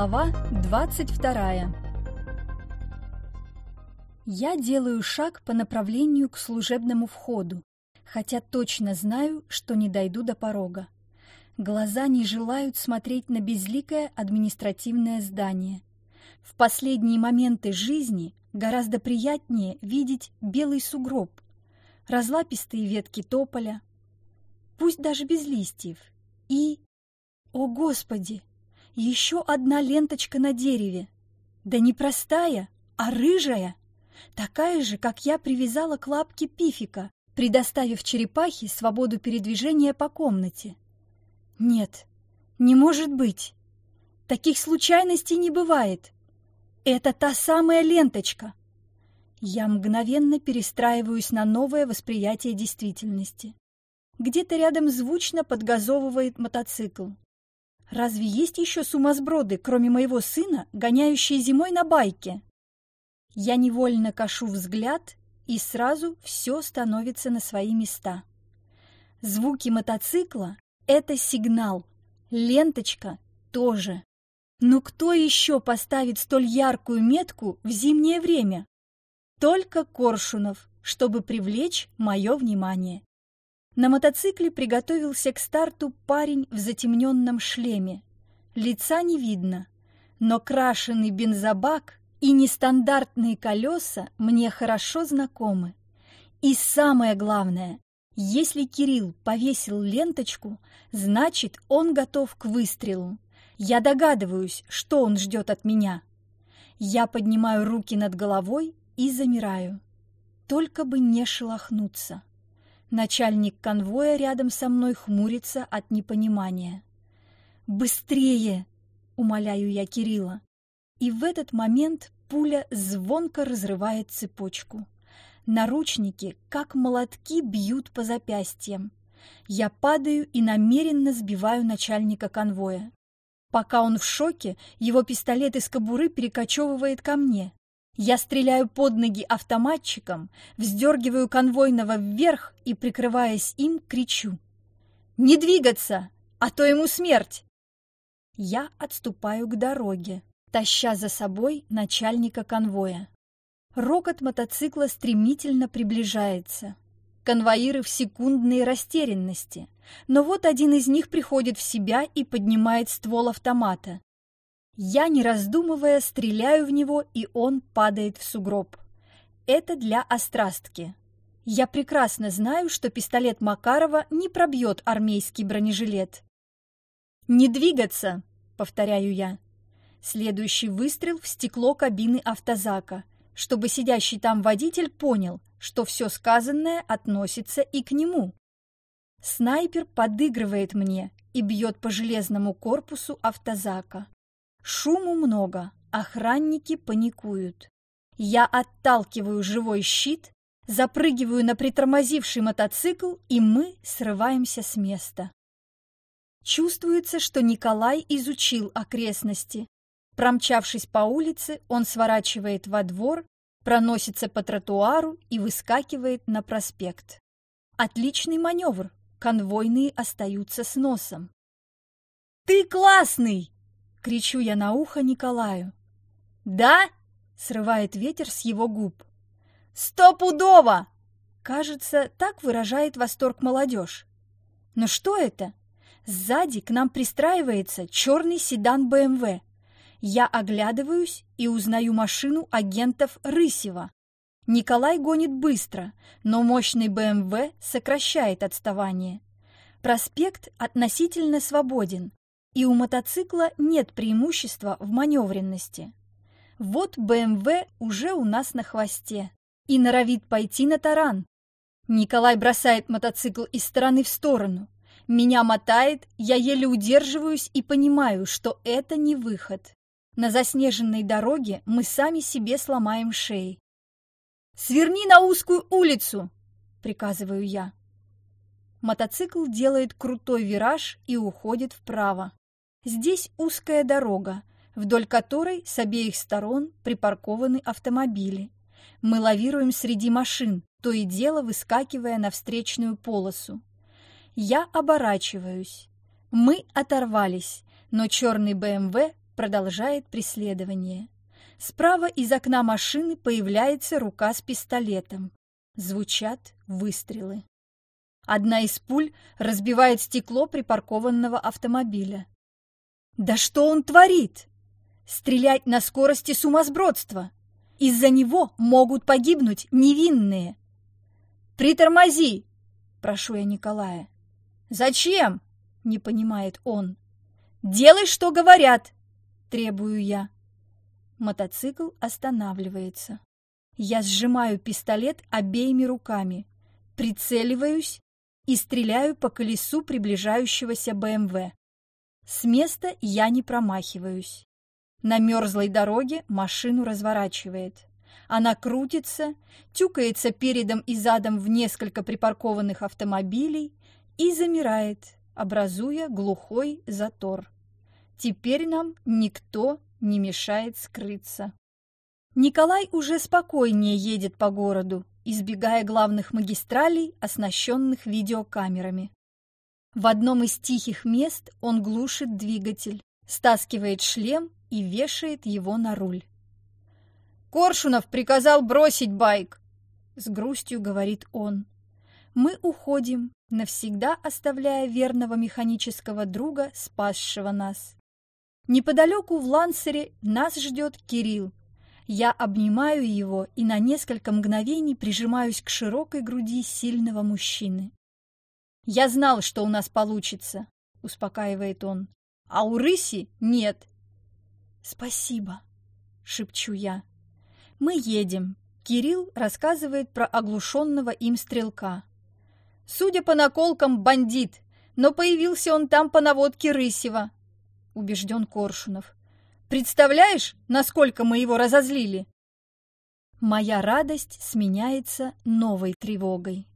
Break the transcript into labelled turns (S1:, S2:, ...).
S1: Глава 22 Я делаю шаг по направлению к служебному входу, хотя точно знаю, что не дойду до порога. Глаза не желают смотреть на безликое административное здание. В последние моменты жизни гораздо приятнее видеть белый сугроб, разлапистые ветки тополя, пусть даже без листьев, и... О, Господи! Еще одна ленточка на дереве. Да не простая, а рыжая. Такая же, как я привязала к лапке пифика, предоставив черепахе свободу передвижения по комнате. Нет, не может быть. Таких случайностей не бывает. Это та самая ленточка. Я мгновенно перестраиваюсь на новое восприятие действительности. Где-то рядом звучно подгазовывает мотоцикл. Разве есть еще сумасброды, кроме моего сына, гоняющие зимой на байке? Я невольно кашу взгляд, и сразу все становится на свои места. Звуки мотоцикла — это сигнал, ленточка тоже. Но кто еще поставит столь яркую метку в зимнее время? Только Коршунов, чтобы привлечь мое внимание. На мотоцикле приготовился к старту парень в затемненном шлеме. Лица не видно, но крашеный бензобак и нестандартные колеса мне хорошо знакомы. И самое главное, если Кирилл повесил ленточку, значит, он готов к выстрелу. Я догадываюсь, что он ждет от меня. Я поднимаю руки над головой и замираю. Только бы не шелохнуться. Начальник конвоя рядом со мной хмурится от непонимания. «Быстрее!» — умоляю я Кирилла. И в этот момент пуля звонко разрывает цепочку. Наручники, как молотки, бьют по запястьям. Я падаю и намеренно сбиваю начальника конвоя. Пока он в шоке, его пистолет из кобуры перекочевывает ко мне. Я стреляю под ноги автоматчиком, вздергиваю конвойного вверх и, прикрываясь им, кричу. «Не двигаться, а то ему смерть!» Я отступаю к дороге, таща за собой начальника конвоя. Рокот мотоцикла стремительно приближается. Конвоиры в секундной растерянности, но вот один из них приходит в себя и поднимает ствол автомата. Я, не раздумывая, стреляю в него, и он падает в сугроб. Это для острастки. Я прекрасно знаю, что пистолет Макарова не пробьет армейский бронежилет. «Не двигаться!» — повторяю я. Следующий выстрел в стекло кабины автозака, чтобы сидящий там водитель понял, что все сказанное относится и к нему. Снайпер подыгрывает мне и бьет по железному корпусу автозака. Шуму много, охранники паникуют. Я отталкиваю живой щит, запрыгиваю на притормозивший мотоцикл, и мы срываемся с места. Чувствуется, что Николай изучил окрестности. Промчавшись по улице, он сворачивает во двор, проносится по тротуару и выскакивает на проспект. Отличный маневр, конвойные остаются с носом. «Ты классный!» — кричу я на ухо Николаю. «Да?» — срывает ветер с его губ. «Стопудово!» Кажется, так выражает восторг молодежь. Но что это? Сзади к нам пристраивается черный седан БМВ. Я оглядываюсь и узнаю машину агентов Рысева. Николай гонит быстро, но мощный БМВ сокращает отставание. Проспект относительно свободен, и у мотоцикла нет преимущества в маневренности. Вот БМВ уже у нас на хвосте и норовит пойти на таран. Николай бросает мотоцикл из стороны в сторону. Меня мотает, я еле удерживаюсь и понимаю, что это не выход. На заснеженной дороге мы сами себе сломаем шеи. «Сверни на узкую улицу!» — приказываю я. Мотоцикл делает крутой вираж и уходит вправо. Здесь узкая дорога, вдоль которой с обеих сторон припаркованы автомобили. Мы лавируем среди машин, то и дело выскакивая на встречную полосу. Я оборачиваюсь. Мы оторвались, но черный БМВ продолжает преследование. Справа из окна машины появляется рука с пистолетом. Звучат выстрелы. Одна из пуль разбивает стекло припаркованного автомобиля. Да что он творит? Стрелять на скорости сумасбродства. Из-за него могут погибнуть невинные. «Притормози!» – прошу я Николая. «Зачем?» – не понимает он. «Делай, что говорят!» – требую я. Мотоцикл останавливается. Я сжимаю пистолет обеими руками, прицеливаюсь и стреляю по колесу приближающегося БМВ. С места я не промахиваюсь. На мерзлой дороге машину разворачивает. Она крутится, тюкается передом и задом в несколько припаркованных автомобилей и замирает, образуя глухой затор. Теперь нам никто не мешает скрыться. Николай уже спокойнее едет по городу, избегая главных магистралей, оснащенных видеокамерами. В одном из тихих мест он глушит двигатель, стаскивает шлем и вешает его на руль. «Коршунов приказал бросить байк!» — с грустью говорит он. Мы уходим, навсегда оставляя верного механического друга, спасшего нас. Неподалеку в Лансере нас ждет Кирилл. Я обнимаю его и на несколько мгновений прижимаюсь к широкой груди сильного мужчины. «Я знал, что у нас получится», — успокаивает он. «А у рыси нет». «Спасибо», — шепчу я. Мы едем. Кирилл рассказывает про оглушенного им стрелка. Судя по наколкам, бандит, но появился он там по наводке Рысева, убежден Коршунов. Представляешь, насколько мы его разозлили? Моя радость сменяется новой тревогой.